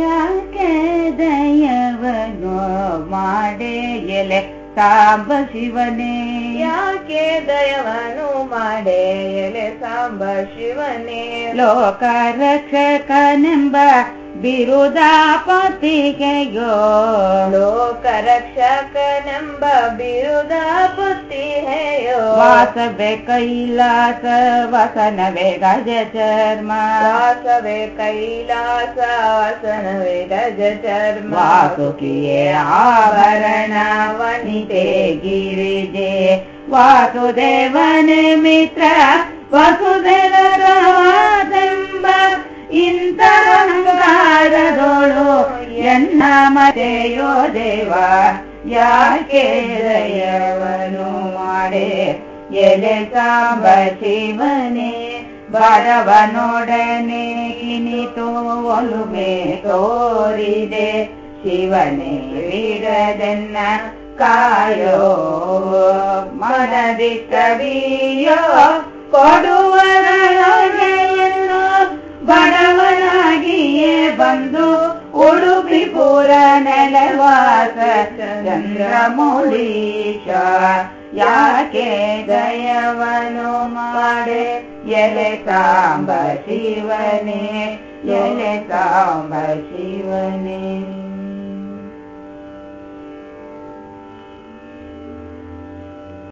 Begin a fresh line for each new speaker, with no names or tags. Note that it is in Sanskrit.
ಯಾಕೆ ದಯವನು ಮಾಡೆ ಎಲೆ ಸಾಂಬ ಶಿವನೇ
ಯಾಕೆ ದಯವನು ಮಾಡೆ ಎಲೆ ಸಾಂಬ ಶಿವನೇ
ಲೋಕ ರಕ್ಷಕನೆಂಬ ಬಿರುದ ಪತಿಗೆಯೋ
ಲೋಕ ರಕ್ಷಕನೆಂಬ ಬಿರುದ ಪುತ್ತಿಹೆಯೋ
ವಾಸವೇ ಕೈಲಾಸ ವಸನವೇ ಗಜ ಚರ್ಮ
ವಾಸವೇ ಕೈಲಾಸ ವಸನವೇ ಗಜ ಚರ್ಮ
ವಾಸುಕಿಯೇ ಆಭರಣ ವನಿತೆ ಗಿರಿಜೆ ವಾಸುದೇವನೇ ಮಿತ್ರ ವಸುದೇವರವಾದೆಂಬ ಇಂತರಂಗಾರದೋಳು ಎನ್ನ ಮರೆಯೋ ದೇವ ಯಾಕೆ ದಯವನು ಮಾಡೆ ಎಲೆ ಸಾಂಬ ಶಿವನೇ ಬಡವನೊಡನೆ ಇನಿತು ಒಲುಮೆ ತೋರಿದೆ. ಶಿವನೇ ಬಿಡದನ್ನ ಕಾಯೋ ಮನದಿ ಕವಿಯೋ ಉಡುಪಿ ಪೂರ ನೆಲವಾಸ ಚಂದ್ರಮೌಳೀಶ ಯಾಕೆ ದಯವನು ಮಾಡೆ ಎಲೆ ಸಾಂಬ ಶಿವನೇ ಎಲೆ ಸಾಂಬ ಶಿವನೇ